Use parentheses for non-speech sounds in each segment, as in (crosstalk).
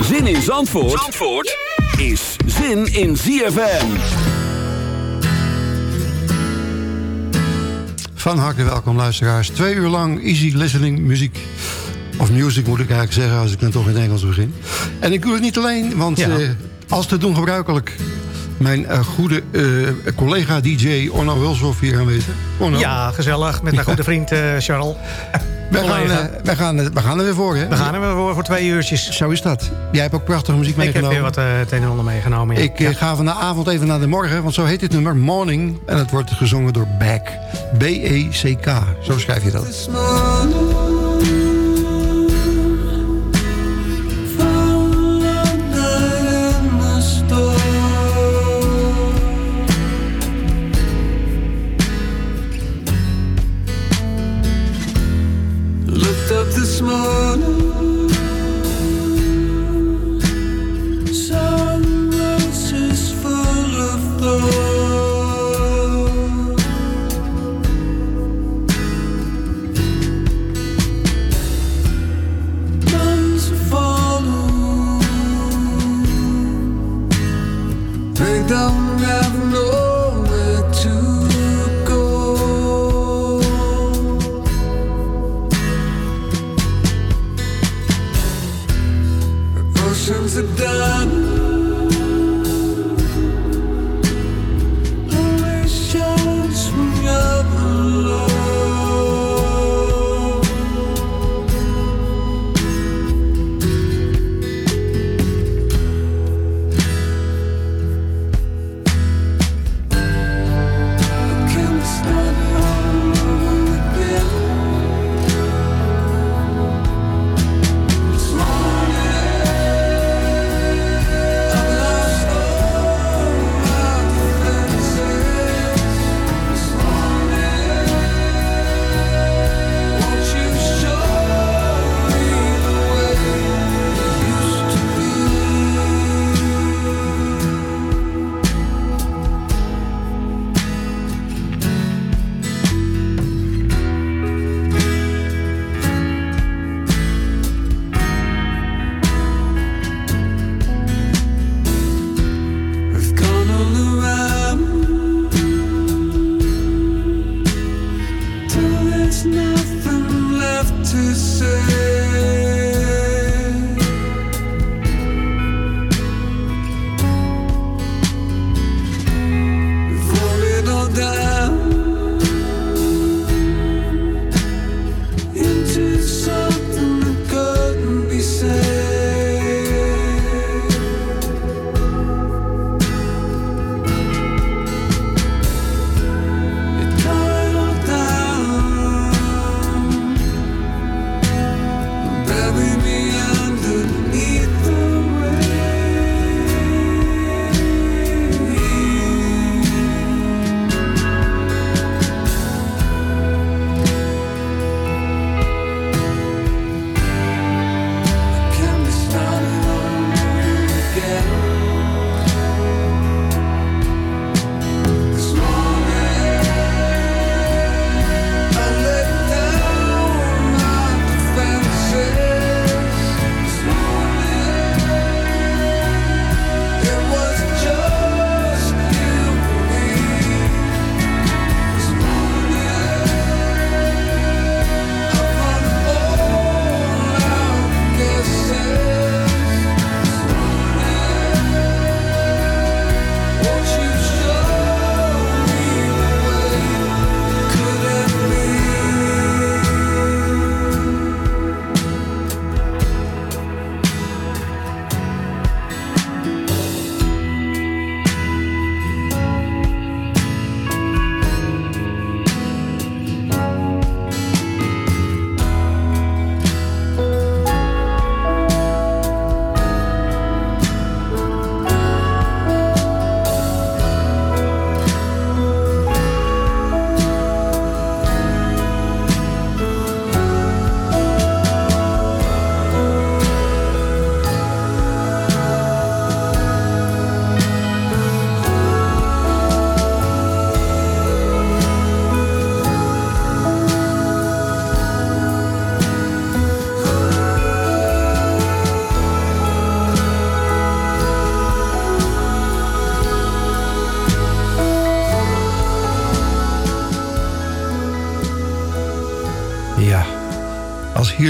Zin in Zandvoort, Zandvoort is zin in ZFM. Van harte welkom luisteraars. Twee uur lang easy listening muziek. Of music moet ik eigenlijk zeggen als ik dan toch in het Engels begin. En ik doe het niet alleen, want Ja. eh, als te doen gebruikelijk... mijn eh, goede eh, collega DJ Onno Hulshoff hier aanwezig. Onno, Ja, gezellig. Met mijn goede vriend eh, Charles. (laughs) wij, gaan, wij, gaan, eh, wij gaan er weer voor, hè? We gaan er weer voor, voor twee uurtjes. Zo is dat. Jij hebt ook prachtige muziek Ik heb meegenomen. weer wat eh, het een en ander meegenomen. ja. Ik ga van de avond even naar de morgen, want zo heet dit nummer, Morning. En het wordt gezongen door Beck. B-E-C-K, zo schrijf je dat.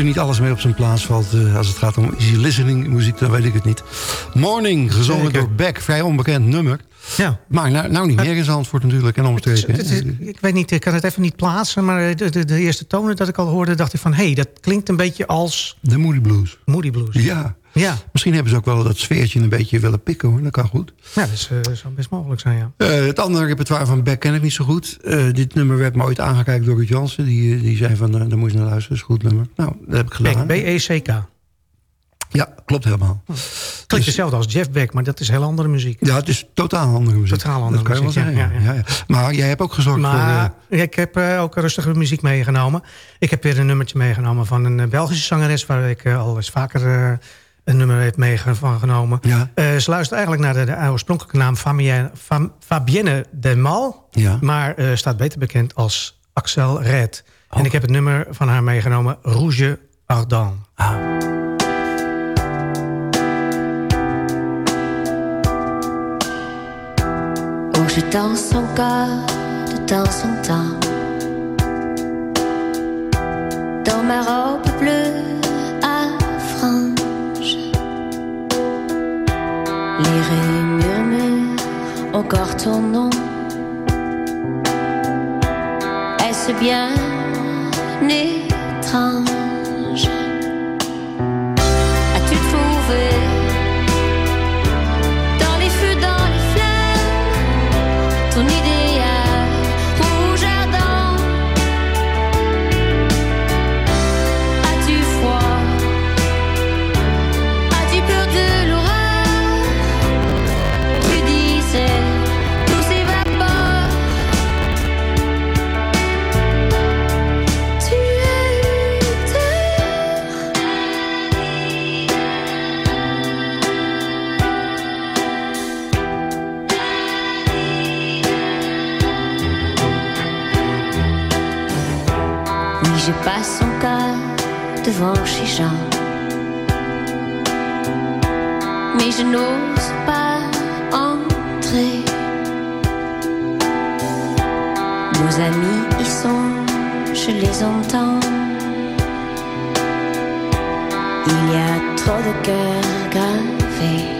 Hier niet alles mee op zijn plaats valt... eh, als het gaat om easy listening muziek, dan weet ik het niet. Morning, gezongen Zeker. door Beck. Vrij onbekend nummer. Ja. Maar nou, nou niet meer in Zandvoort natuurlijk en omstreken. Ik weet niet, ik kan het even niet plaatsen... maar de, de, de eerste tonen dat ik al hoorde, dacht ik van... hé, hey, dat klinkt een beetje als De Moody Blues. Moody Blues. Ja. Ja, Misschien hebben ze ook wel dat sfeertje een beetje willen pikken hoor. Dat kan goed. ja dat is, eh, zou best mogelijk zijn, ja. Eh, het andere repertoire van Beck ken ik niet zo goed. Eh, dit nummer werd me ooit aangekijkt door Ruud Jansen. Die, die zei van, daar moet je naar luisteren. Dat is een goed nummer. Nou, dat heb ik gedaan. Beck, B-E-C-K. Ja, klopt helemaal. Klinkt Dus- hetzelfde als Jeff Beck, maar dat is heel andere muziek. Ja, het is totaal andere muziek. Totaal andere dat kan je muziek, wel ja, zeggen. ja, Ja, ja. Maar jij hebt ook gezorgd voor... Maar eh, ik heb ook rustige muziek meegenomen. Ik heb weer een nummertje meegenomen van een Belgische zangeres... waar ik al eens vaker een nummer heb meegenomen. Ja. Eh, ze luistert eigenlijk naar de, de oorspronkelijke naam Fabienne, Fam- Fabienne de Mal... Ja. maar eh, staat beter bekend als Axel Red. Oh. En ik heb het nummer van haar meegenomen, Rouge Ardent. Ah. je danse encore de temps en temps. Dans ma robe les rues murmurent encore ton nom. Est-ce bien étrange? Amis y sont, je les entends. Il y a trop de cœurs gravés.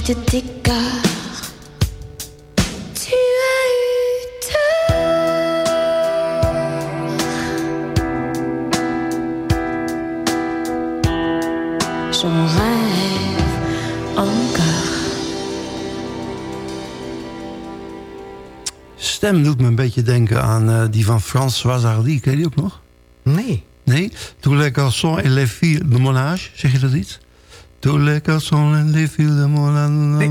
De. Tu as eu tort. J'en rêve encore. Stem doet me een beetje denken aan eh, die van François Hardy. Ken je die ook nog? Nee. Nee? Tous les garçons et les filles de mon âge. Zeg je dat iets? Tous les garçons et les filles de nee.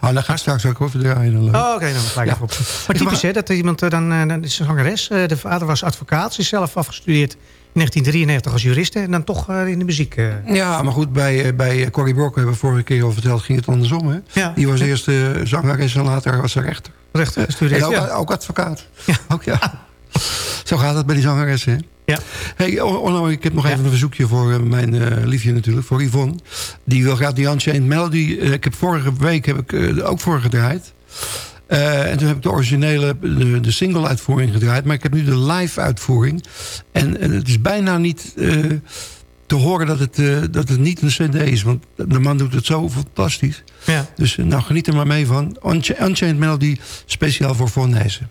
Ah, dan ga ik straks ook even draaien. Oh, Oké, dan ga ik Ja. op. (laughs) Maar typisch hè, dat iemand eh, dan, eh, dan is een zangeres. eh, de vader was advocaat. Ze is zelf afgestudeerd in 1993 als juriste. En dan toch in de muziek. Ja, maar goed, bij, bij Corrie Brock hebben we vorige keer al verteld... ging het andersom, hè? Ja. Die was eerst zangeres en later was ze rechter. rechter gestudeerd. En ook, ja. ook advocaat. Ook, ja. (laughs) Zo gaat het bij die zangeres, hè? Ja. Hey, Onno, ik heb nog even een verzoekje voor eh, mijn eh, liefje natuurlijk, voor Yvonne. Die wil graag die Unchained Melody. eh, ik heb vorige week heb ik, eh, ook voor gedraaid. En toen heb ik de originele, de, de single-uitvoering gedraaid. Maar ik heb nu de live-uitvoering. En, en het is bijna niet te horen dat het, dat het niet een cd is. Want de man doet het zo fantastisch. Ja. Dus nou, geniet er maar mee van. Uncha- Unchained Melody, speciaal voor Von Nijssen.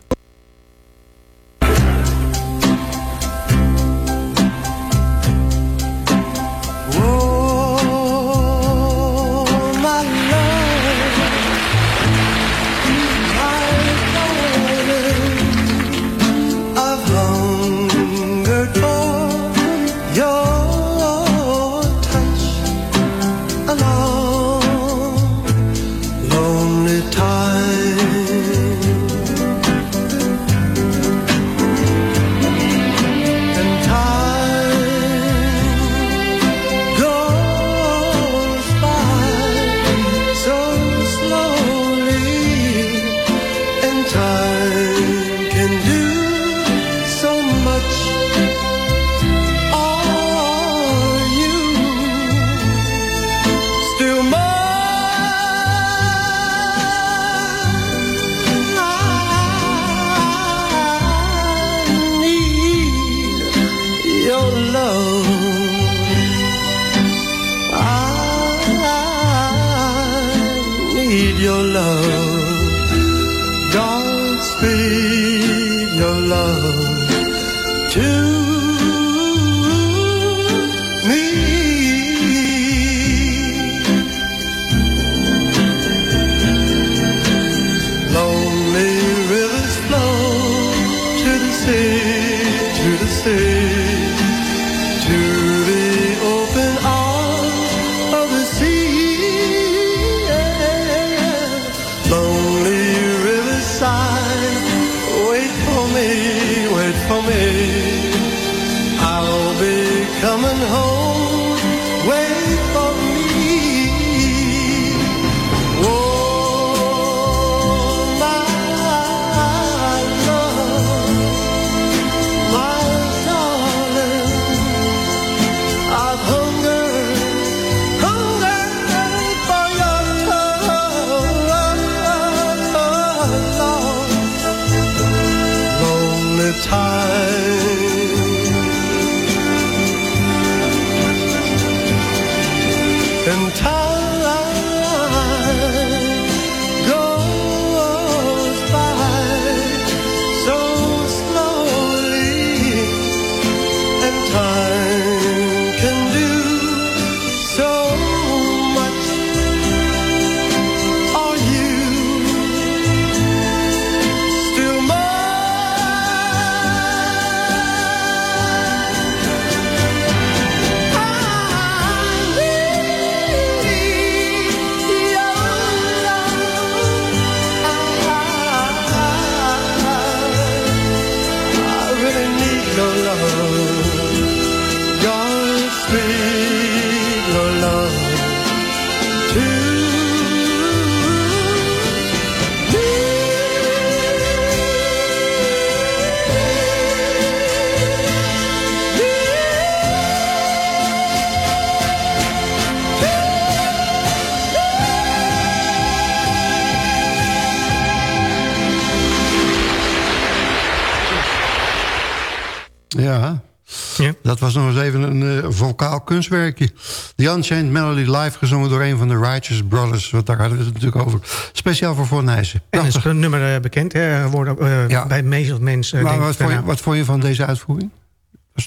Kunstwerkje. The Unchained Melody live gezongen door een van de Righteous Brothers. Want daar hadden we het natuurlijk over. Speciaal voor Von Nijssen. En is een nummer eh, bekend hè, geworden eh, bij meestal mensen. Maar wat ik, vond, je, wat vond je van deze uitvoering?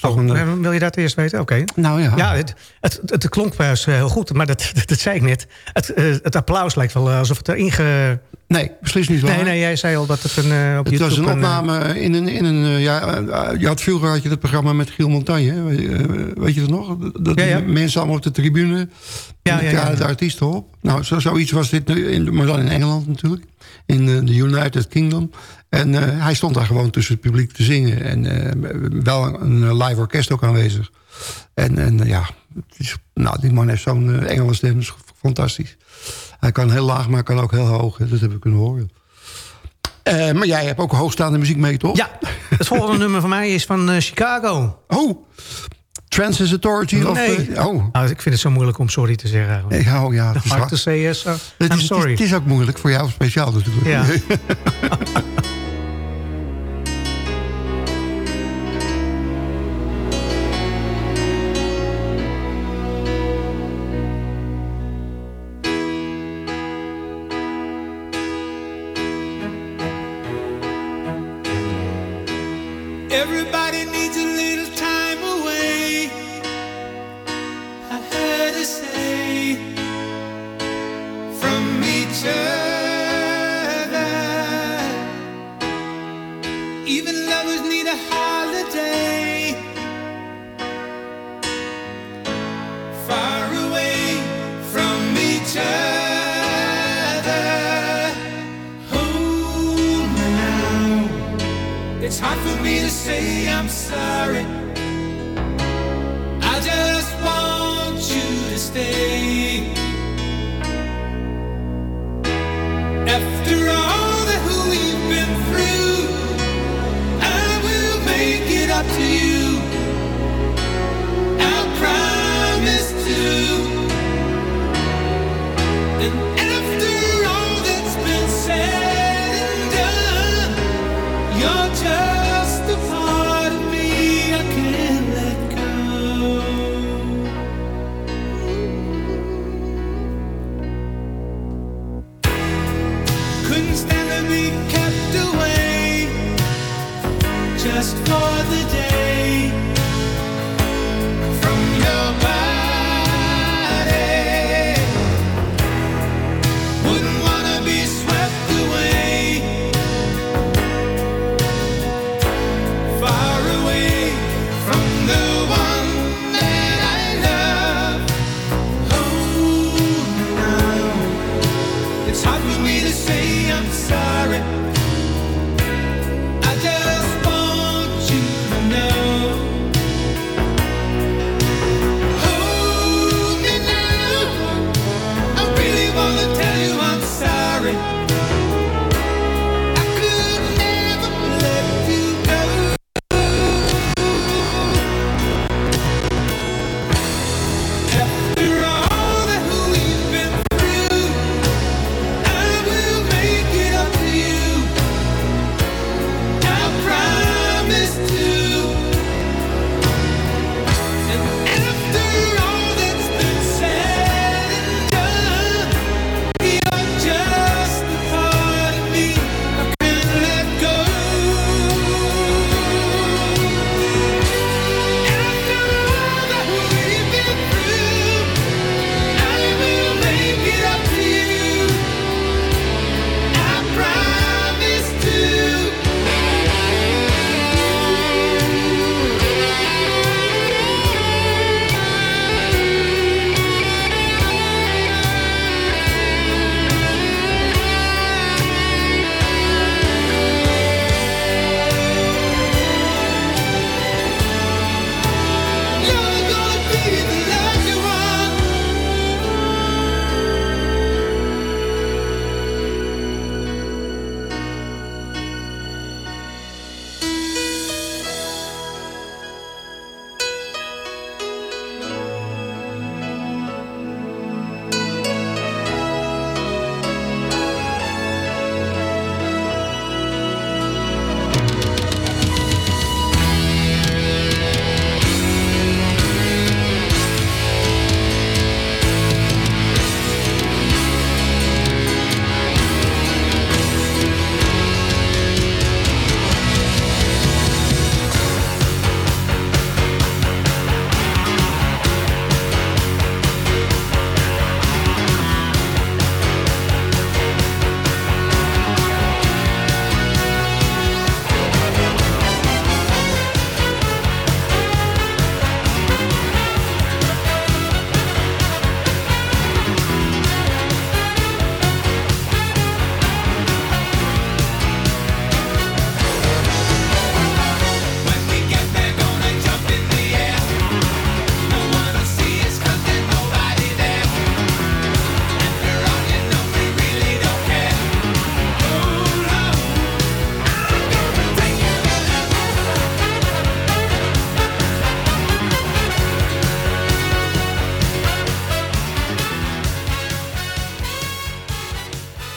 Oh, eh, wil je dat eerst weten? Oké. Nou ja. Ja, het, het, het klonk best eh, heel goed, maar dat, (laughs) dat, dat zei ik net. Het, eh, het applaus lijkt wel alsof het erin ge... Nee, beslist niet waar. Nee, nee, jij zei al dat het een, op Het was een opname in een... In een ja, je had, vroeger had je dat programma met Giel Montagne. hè? Weet je, dat nog? Dat Ja, mensen allemaal op de tribune... Ja, ja, de ja, de artiesten op. Nou, zo, zoiets was dit, nu in, maar dan in Engeland natuurlijk. In de United Kingdom. En eh, hij stond daar gewoon tussen het publiek te zingen. En eh, wel een, een live orkest ook aanwezig. En, en eh, ja, het is, nou, die man heeft zo'n eh, Engelse stem. dat is fantastisch. Hij kan heel laag, maar hij kan ook heel hoog. hè. Dat heb ik kunnen horen. Eh, maar jij hebt ook hoogstaande muziek mee, toch? Ja, het volgende (laughs) nummer van mij is van eh, Chicago. Oh, Transit Authority? Of, Nee. eh, oh. Nou, ik vind het zo moeilijk om sorry te zeggen. Ja, oh ja, het is Hard yes, I'm is, sorry. Het is, het is ook moeilijk voor jou speciaal natuurlijk. Ja. (laughs) (laughs)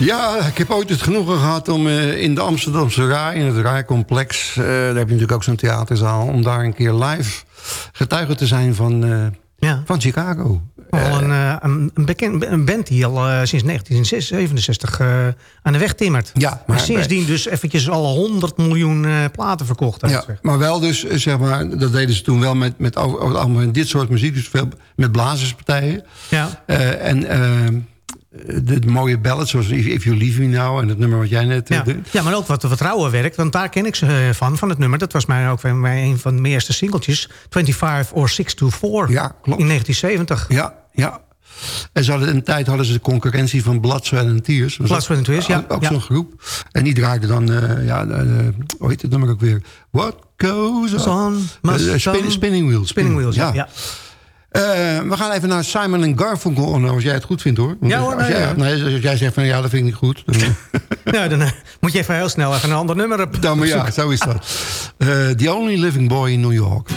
Ja, ik heb ooit het genoegen gehad om eh, in de Amsterdamse Rai, in het Rai-complex... eh, daar heb je natuurlijk ook zo'n theaterzaal... om daar een keer live getuige te zijn van, eh, van Chicago. Al een, een, bekend, een band die al sinds 1967 eh, aan de weg timmert. Ja, maar, maar sindsdien dus eventjes al 100 miljoen platen verkocht. Ja, maar wel dus, zeg maar, dat deden ze toen wel met, met over, dit soort muziek. Dus veel met blazerspartijen. Ja. En eh, de, de mooie ballads zoals If, You Leave Me Now... en het nummer wat jij net... eh, Ja. deed. ja, maar ook wat vertrouwen werkt. Want daar ken ik ze eh, van, van het nummer. Dat was mij ook een van mijn eerste singeltjes. 25 or 6 to 4 Ja, klopt. in 1970. Ja, ja. En ze hadden, in een tijd hadden ze de concurrentie van Blood, Sweat and Tears. Blood, Sweat and Tears, ja, Ook, ja. zo'n groep. En die draaide dan, eh, ja, eh, hoe heet het nummer ook weer? What goes on? On, Eh, spin- spinning Wheels. Spinning Wheels, ja. ja. Eh, we gaan even naar Simon en Garfunkel, Onno, als jij het goed vindt hoor. Want Ja, hoor, als, nee, jij, ja. nee, als jij zegt van ja, dat vind ik niet goed. Dan, (laughs) Ja, dan eh, moet je even heel snel even een ander nummer op. dan maar ja, zo is dat. Eh, the Only Living Boy in New York.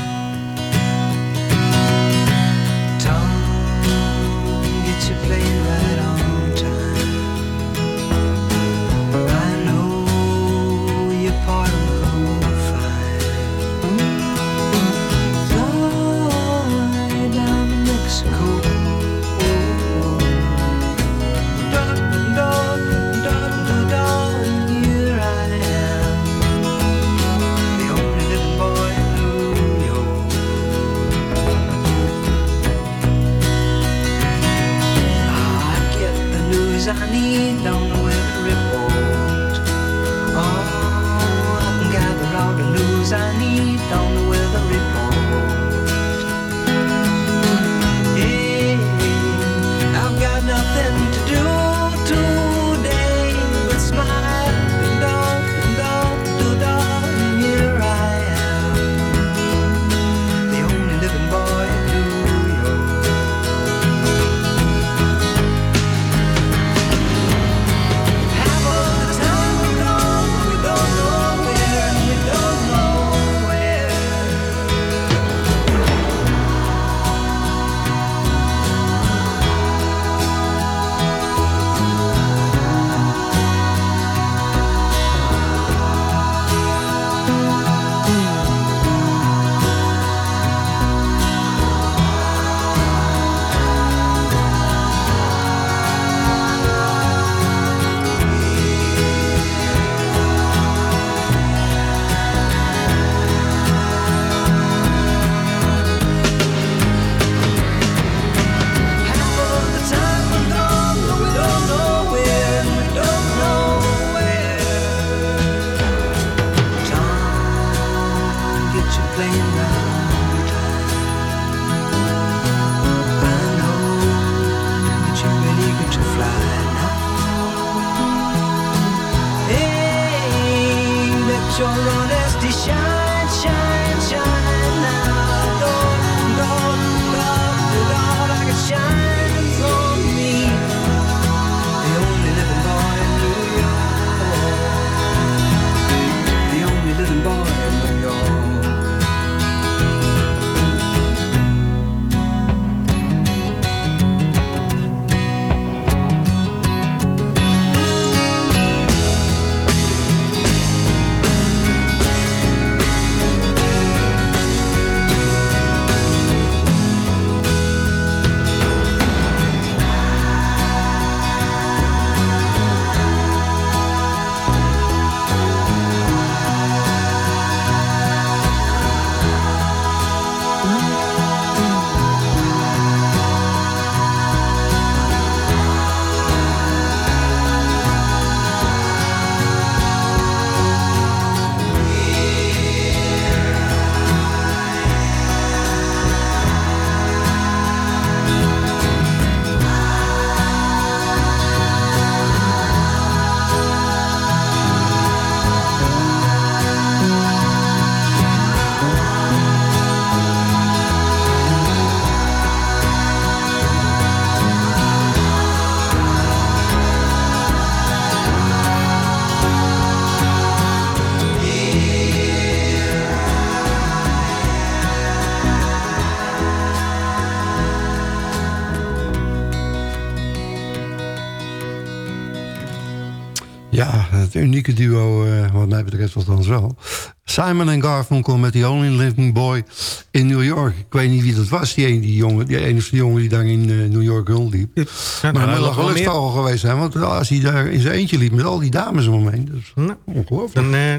Duo, eh, wat mij betreft althans wel. Simon en Garfunkel met The Only Living Boy in New York. Ik weet niet wie dat was, die, een, die, jongen, die enige jongen die daar in eh, New York rondliep. Ja, maar nou, hij moet wel geweest zijn. Want als hij daar in zijn eentje liep met al die dames om hem heen. Dat is Nou, ongelooflijk. Dan eh,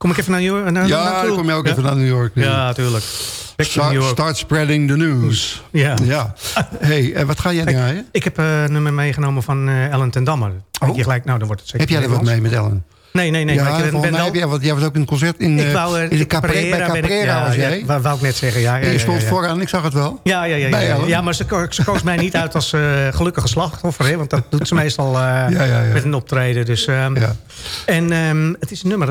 kom ik even naar New York. Naar, ja, naartoe. dan kom je ook Ja? even naar New York. Ja, to Start, York. start spreading the news. Ja. ja. (laughs) hey, en wat ga jij draaien? Ik heb eh, een nummer meegenomen van eh, Ellen ten Damme. Denk je gelijk, nou, dan wordt het zeker Oh. Heb jij er wat mee met Ellen? Nee, nee, nee. ja, maar ik ben wel- heb jij, want jij was ook in een concert in, ik eh, wou, eh, in de Caprera, bij Caprera ja, was ja, jij. wou, wou ik net zeggen, ja. ja, je ja, stond ja, ja. vooraan, ik zag het wel. Ja, ja, ja, ja, ja. Ja maar ze, ze koos mij niet uit als eh, gelukkige slachtoffer. Hè, want dat doet ze meestal (laughs) Ja, ja, ja. met een optreden. Dus, ehm, Ja. En ehm, het is een nummer,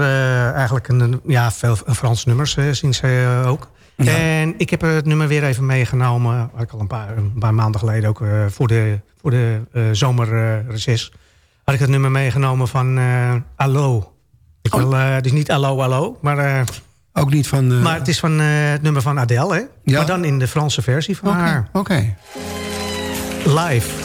eigenlijk een, ja, veel een Frans nummers zien ze ook. Ja. En ik heb het nummer weer even meegenomen. Had ik al een paar, een paar maanden geleden ook voor de, voor de eh, zomerreces. Had ik het nummer meegenomen van eh Allo. Ik wil, eh, het is niet Allo Allo, maar... eh, Ook niet van... maar het is van het nummer van Adele, hè? Ja. Maar dan in de Franse versie van haar. oké. Live.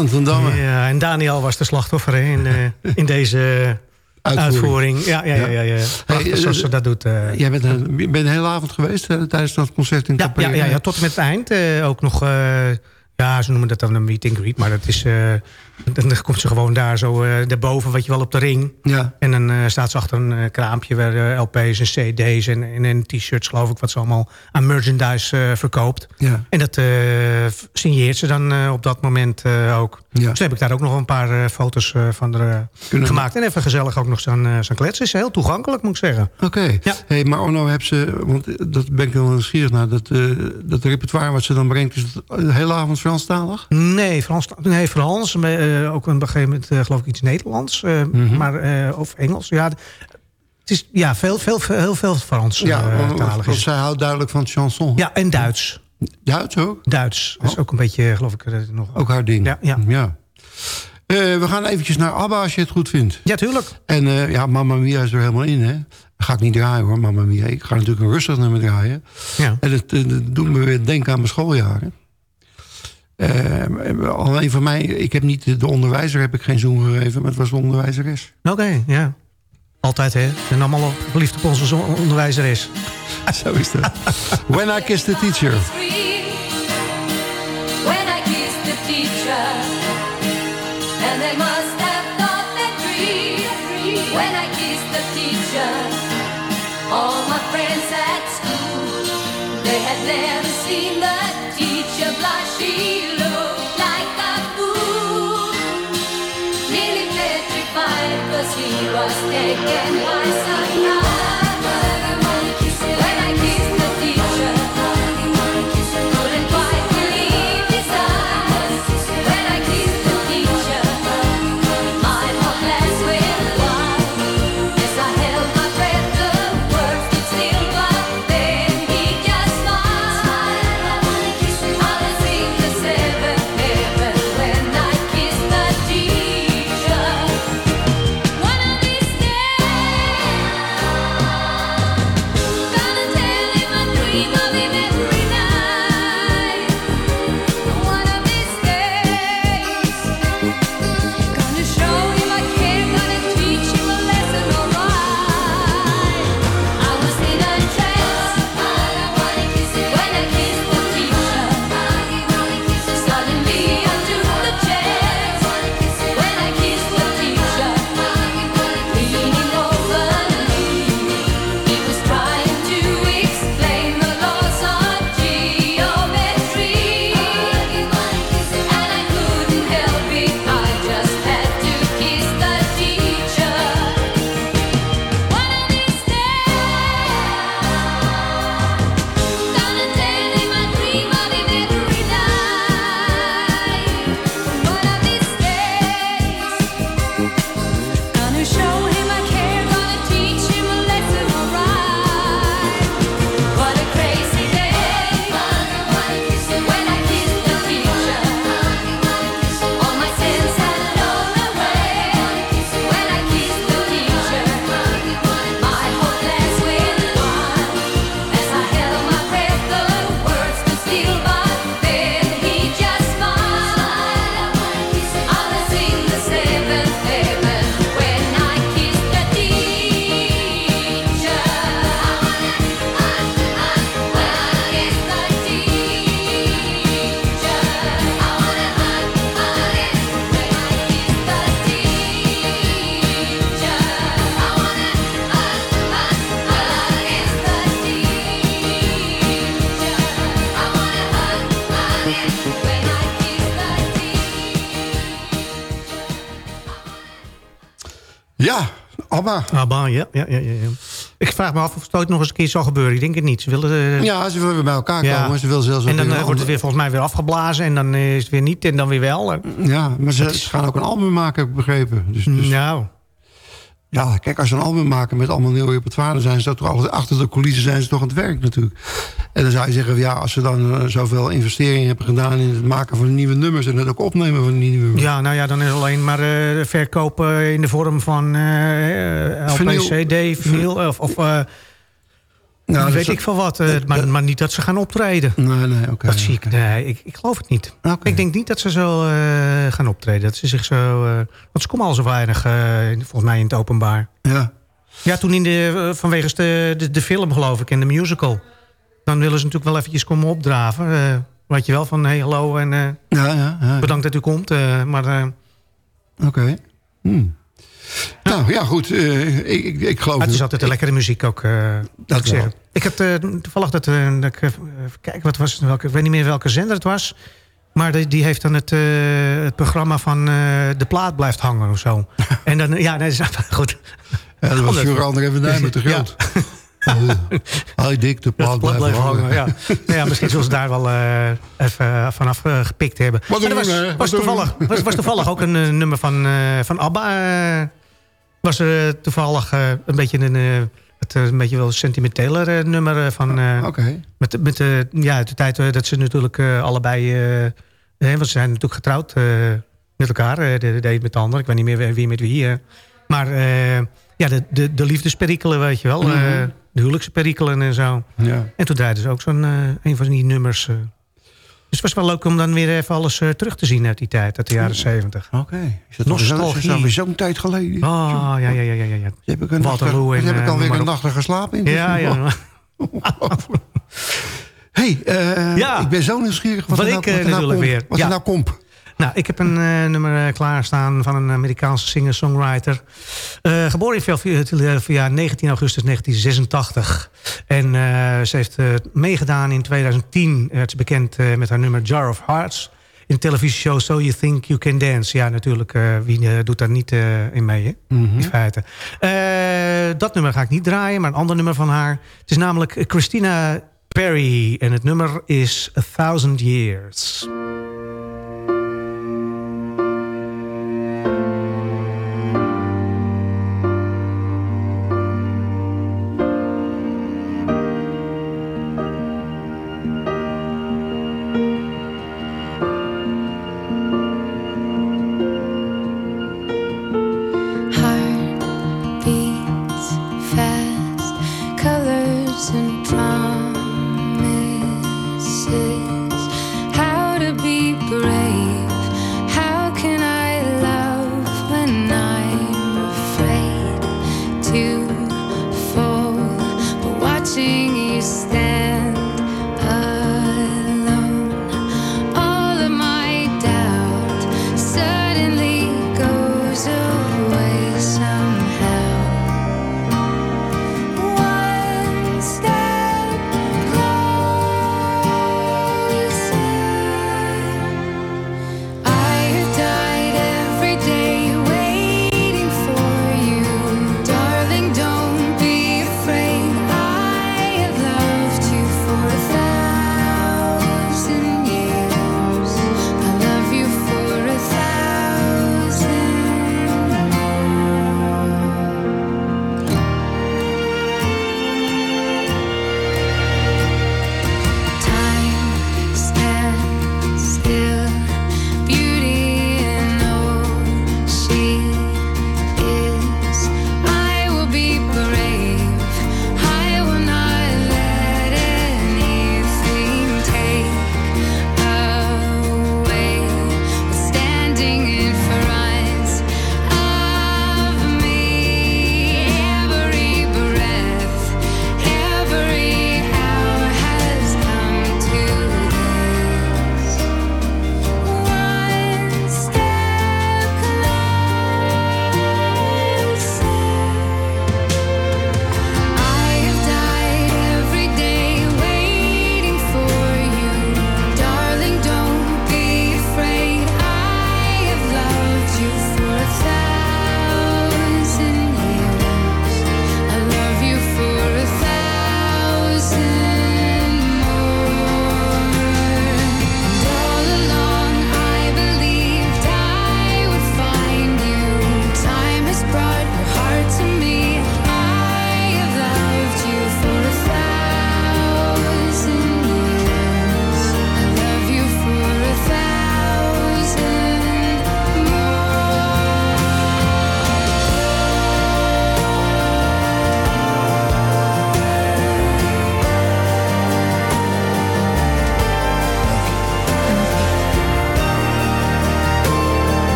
Ellen van Damme. Ja, en Daniel was de slachtoffer hè, in, eh, in deze (laughs) uitvoering. Ja, ja, ja. ja, ja. Prachtig zoals ze dat doet. eh. Jij bent, een, ben de hele avond geweest eh, tijdens dat concert in Ja, ja, ja, ja, tot en met het eind. eh, ook nog, eh, ja, ze noemen dat dan een meet and greet. Maar dat is, eh, (laughs) dan komt ze gewoon daar zo eh daarboven, wat je wel op de ring. Ja. En dan eh, staat ze achter een kraampje waar LP's en CD's en, en, en t-shirts, geloof ik, wat ze allemaal aan merchandise verkoopt. Ja. En dat signeert ze dan op dat moment ook. Ja. Dus heb ik daar ook nog een paar eh, foto's eh, van er, eh, gemaakt. En even gezellig ook nog zo'n zo'n kletsen. Is heel toegankelijk, moet ik zeggen. Oké. Hey, maar Onno, heb ze, want dat ben ik wel nieuwsgierig naar, dat, dat repertoire wat ze dan brengt, is het de hele avond Franstalig? Nee, Frans, nee, Frans. ook op een gegeven moment geloof ik iets Nederlands. Mhm. maar, of Engels. Ja, het is ja, veel, veel, veel, heel veel Frans Ja, want, zij houdt duidelijk van chanson. Ja, en Duits. Duits ook? Duits. Dat is ook een beetje, geloof ik, eh, nog... Ook haar ding. Ja, ja. ja. Eh, we gaan eventjes naar ABBA als je het goed vindt. Ja, tuurlijk. En eh, ja, Mamma Mia is er helemaal in, hè? Dat ga ik niet draaien hoor, Mamma Mia. Ik ga natuurlijk een rustig nummer draaien. Ja. En eh, dat doet me weer denken aan mijn schooljaren. Eh, alleen voor mij, ik heb niet de onderwijzer, heb ik geen zoen gegeven, maar het was de onderwijzeres. Oké, ja. Altijd, hè. En allemaal verliefd op onze zo- onderwijzeres. (laughs) Zo is dat. When I Kissed the Teacher. When I kissed the teacher, and they must have thought that dream. When I kissed the teacher, all my friends at school, they had never seen the teacher blush. Was taken by surprise. ABBA. ABBA, ja, ja, ja. Ik vraag me af of het ooit nog eens een keer zal gebeuren. Ik denk het niet. Ze willen... eh, Ja, ze willen weer bij elkaar Ja. komen. Ze wil zelfs en dan eh, wordt het weer volgens mij weer afgeblazen. En dan eh, is het weer niet en dan weer wel. Ja, maar ze, ze gaan ook een album maken, heb ik begrepen. Dus, dus, Nou, ja, kijk, als ze een album maken met allemaal nieuw repertoire... zijn ze toch altijd achter de coulissen zijn ze toch aan het werk natuurlijk. En dan zou je zeggen, ja, als ze dan eh, zoveel investeringen hebben gedaan... in het maken van nieuwe nummers en het ook opnemen van nieuwe nummers... ja, nou ja, dan is alleen maar eh verkopen in de vorm van eh LP, Vinyl. CD, vinyl. Of, of eh, Nou, dat weet ik veel wat. eh, maar, maar niet dat ze gaan optreden. Nee, nee, oké. dat zie ik. Nee, ik, ik geloof het niet. Ik denk niet dat ze zo eh, gaan optreden. Dat ze zich zo. eh, want ze komen al zo weinig, volgens mij, in het openbaar. Ja. Ja, toen in de, vanwege de, de, de film, geloof ik, en de musical. Dan willen ze natuurlijk wel eventjes komen opdraven. weet je wel, van hey, hallo en Ja, ja, ja. bedankt dat u komt. maar Oké. Hm. Nou, ja, goed. ik, ik, ik geloof... het is altijd een lekkere muziek ook, eh dat ik zeggen. Ik heb eh, toevallig dat, dat ik, eh, even kijken, wat was het, welke, ik weet niet meer welke zender het was. Maar die, die heeft dan het, het programma van De Plaat blijft hangen of zo. (laughs) en dan, ja, nee, (laughs) dat is goed. Ja, dat was Omdat- Jurand even Nijmen te Ja. groot. Hij dik, de plaat blijven hangen. Ja. Nou ja, misschien zullen ze daar wel even vanaf gepikt hebben. Wat doen was, was, doen toevallig, was, was toevallig ook een nummer van, van ABBA. was er toevallig een beetje een, het, eh, een beetje wel sentimenteler eh, nummer eh, van... Oké. Met, met de, ja, de tijd dat ze natuurlijk allebei... want ze zijn natuurlijk getrouwd met elkaar. de, de een met de ander. Ik weet niet meer wie met wie. maar ja, de, de, de liefdesperikelen, weet je wel. Eh, de huwelijksperikelen en zo. Ja. En toen draaiden ze ook zo'n een van die nummers. Dus het was wel leuk om dan weer even alles eh, terug te zien uit die tijd, uit de jaren zeventig. Oké. Is dat zo- is dat Nostalgie. alweer zo'n tijd geleden? Oh, ja, ja, ja, ja. ja, heb ik een heb ik eh, alweer een nachtige slaap in. Ja, ja. (laughs) hey, eh, Ja. ik ben zo nieuwsgierig wat, Wat er nou, ik, wat nou komt. weer. Wat Ja. er nou komt. Nou, ik heb een eh, nummer eh, klaarstaan van een Amerikaanse singer-songwriter. Eh, geboren in Philadelphia 19 augustus 1986. En ze heeft meegedaan in 2010. werd ze bekend met haar nummer Jar of Hearts. In de televisieshow So You Think You Can Dance. Ja, natuurlijk, wie doet daar niet in mee, hè? in feite. Dat nummer ga ik niet draaien, maar een ander nummer van haar. Het is namelijk Christina Perry. En het nummer is A Thousand Years.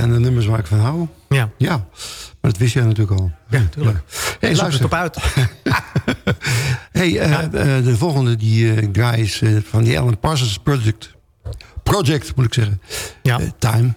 zijn de nummers waar ik van hou. Ja. Ja, maar dat wist jij natuurlijk al. Ja, natuurlijk. (laughs) Eh, ja. Hey, het op uit. hey, de volgende die uh, guy is van die Alan Parsons Project. Project, moet ik zeggen. Ja. Time.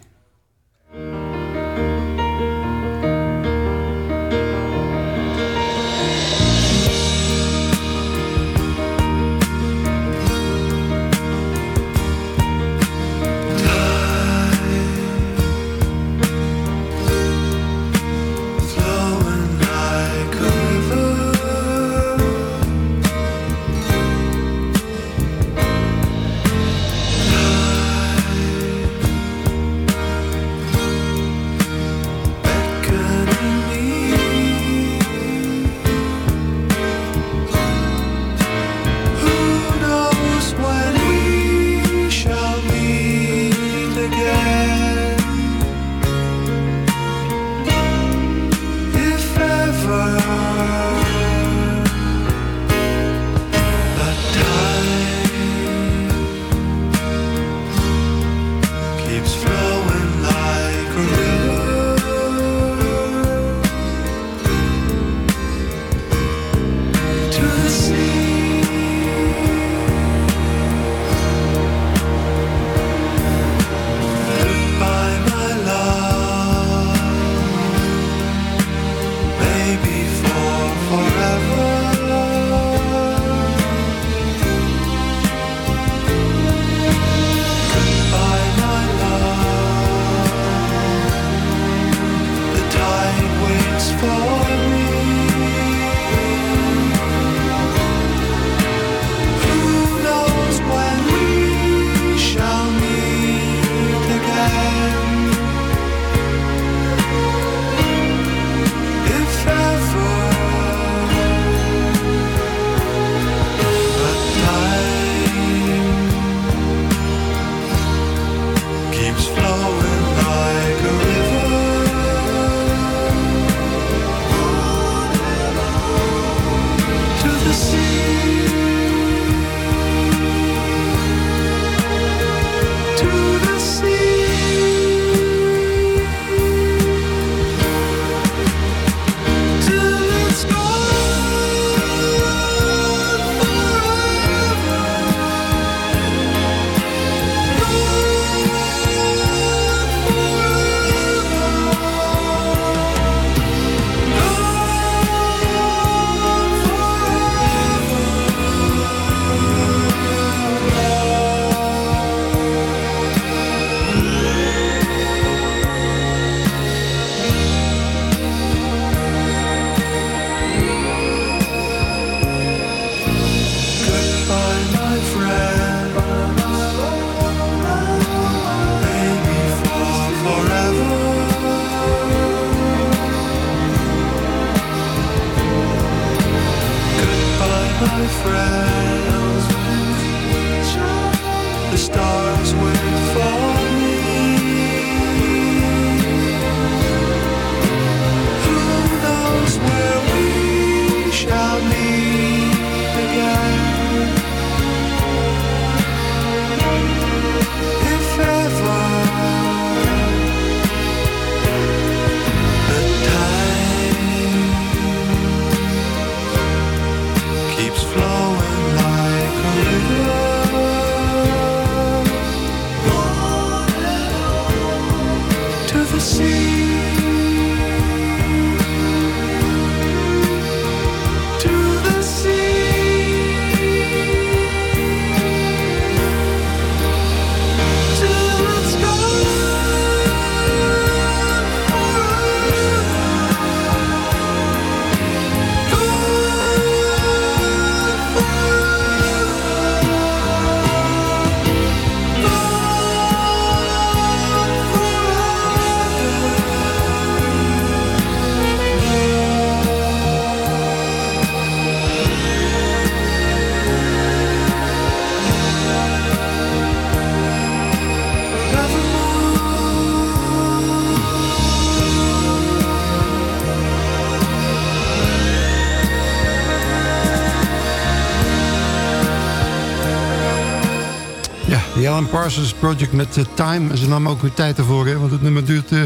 Alan Parsons Project met eh, Time. En ze nam ook weer tijd ervoor, hè, want het nummer duurt eh,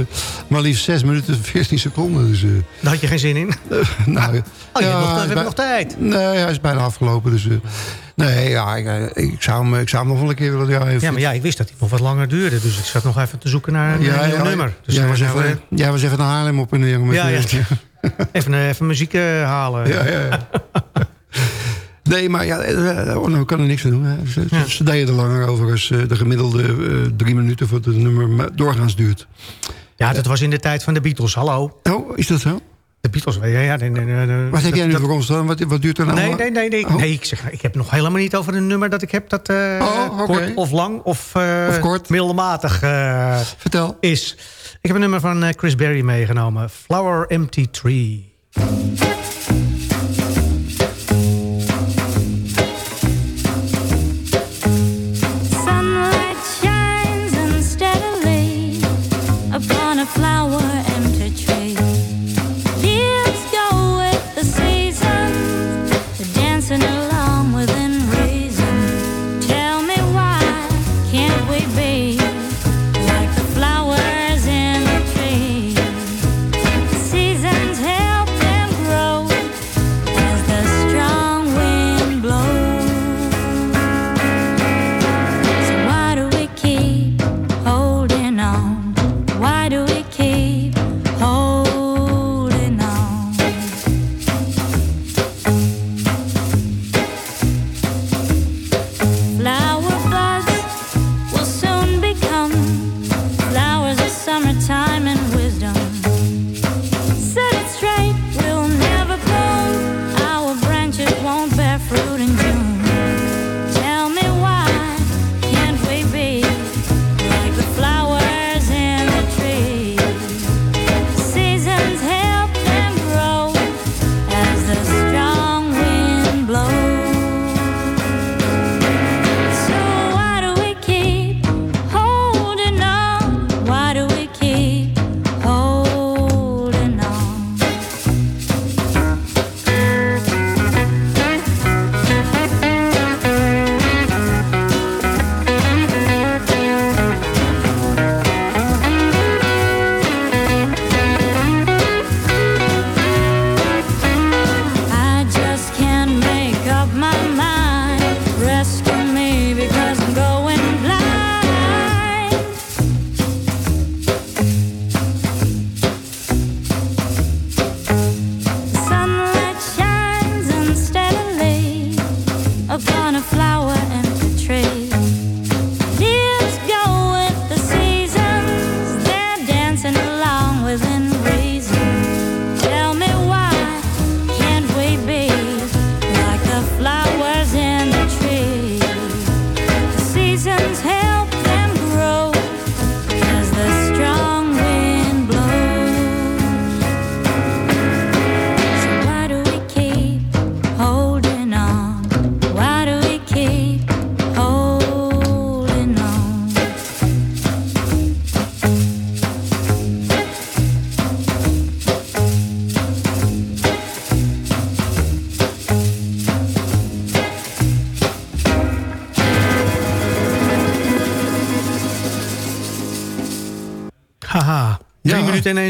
maar liefst 6 minuten en 14 seconden. Dus, eh, Daar had je geen zin in. (laughs) nou, Oh, je hebt nog- we hebben nog tijd. Nee, hij is bijna afgelopen. Dus, nee, ja, ik, ik, zou hem, ik zou hem nog wel een keer willen draaien. Ja, maar ja, ik wist dat hij nog wat langer duurde. Dus ik zat nog even te zoeken naar een Ja, ja, nummer. Dus jij, we was even, jij was even naar Haarlem op en neer. Met, Ja, ja. even, even muziek halen. Ja, ja, ja. Nee, maar ja, eh, oh, nou kan er niks aan doen. Hè. Ze, ze- ze deden er langer over als eh, de gemiddelde eh, drie minuten voor het nummer doorgaans duurt. Ja, dat was in de tijd van de Beatles. Hallo. Oh, is dat zo? De Beatles, ja. ja de, de- de- de- Wat heb jij nu voor ons dan? Wat, wat duurt er nou? Nee, nee, nee, nee. Oh. nee ik, zeg, ik heb nog helemaal niet over een nummer dat ik heb dat eh, Oh, oké. kort of lang of, eh, Of kort. middelmatig eh, Vertel. is. Ik heb een nummer van eh, Chris Berry meegenomen. Flower Empty Tree.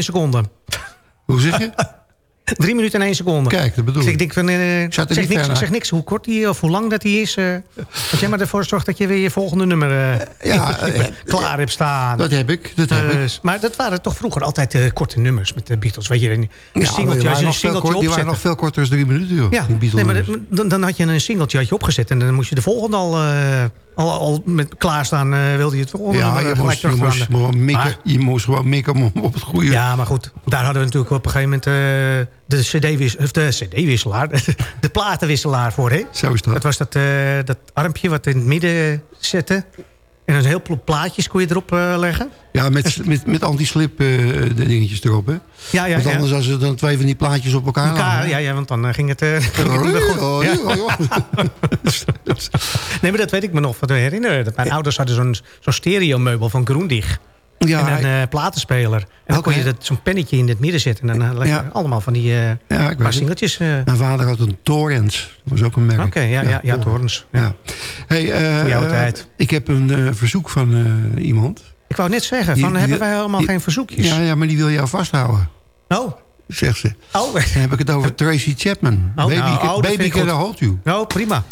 seconden. seconde. Hoe zeg je? (laughs) drie minuten en één seconde. Kijk, dat bedoel ik. Ik denk van, uh, zeg, niks, zeg niks hoe kort die eh, of hoe lang dat die is. Uh, jij maar ervoor zorgt dat je weer je volgende nummer eh, ja, (laughs) klaar hebt staan. Dat heb ik, dat heb ik. Dus, maar dat waren toch vroeger altijd korte nummers met de Beatles. Weet je, een ja, singeltje, een Die waren nog veel korter dan drie minuten, joh. Ja, nee, maar dan, dan, had je een singeltje had je opgezet en dan moest je de volgende al al, al met klaarstaan. eh wilde je het volgende Ja, je moest, je, moest terugbranden. gewoon mikken, Maar- je moest gewoon mikken om op het goede... Ja, maar goed, daar hadden we natuurlijk op een gegeven moment eh, de CD-wis- of de CD-wisselaar, (laughs) de platenwisselaar voor. Hè? Zo is dat. Dat was dat, eh, dat armpje wat in het midden zette. En een heel pla- plaatjes kon je erop eh, leggen. Ja, met, met, met anti-slip eh, de dingetjes erop, hè? Ja, ja, Want ja. anders als ze dan twee van die plaatjes op elkaar Elkaar, lagen, ja, ja, want dan eh, ging het, (laughs) goed. Oh, Ja. (laughs) Nee, maar dat weet ik me nog van herinneren. Mijn ouders hadden zo'n zo'n stereomeubel van Grundig. Ja, en een hij- eh, platenspeler. En dan kon je zo'n pennetje in het midden zetten. En dan eh, leg je Ja. allemaal van die Ja, weet paar singeltjes. Mijn vader had een Torrens. Dat was ook een merk. Oké, ja, ja, ja, torens. Ja. Hey, ik heb een verzoek van iemand. Ik wou net zeggen, van, die- hebben wij allemaal die- geen verzoekjes? Ja, ja, maar die wil jou vasthouden, Oh, zegt ze. oh. Dan heb ik het over Tracy Chapman. Oh, baby nou, oh, baby can I hold you. Nou, prima.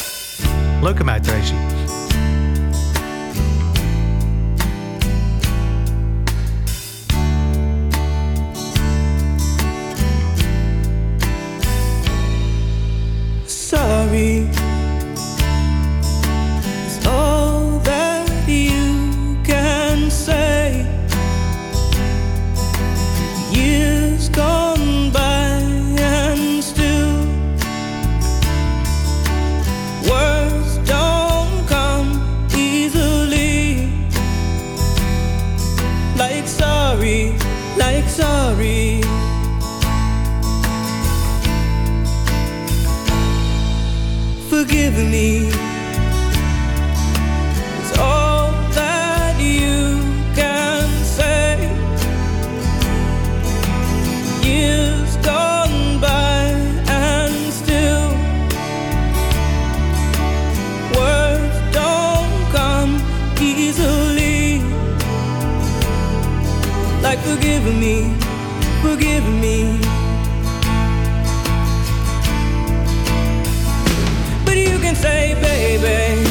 Leuke meid, Tracy. Sorry forgive me. All that you can say. Years gone by and still words don't come easily. Like forgive me, forgive me. Say, baby,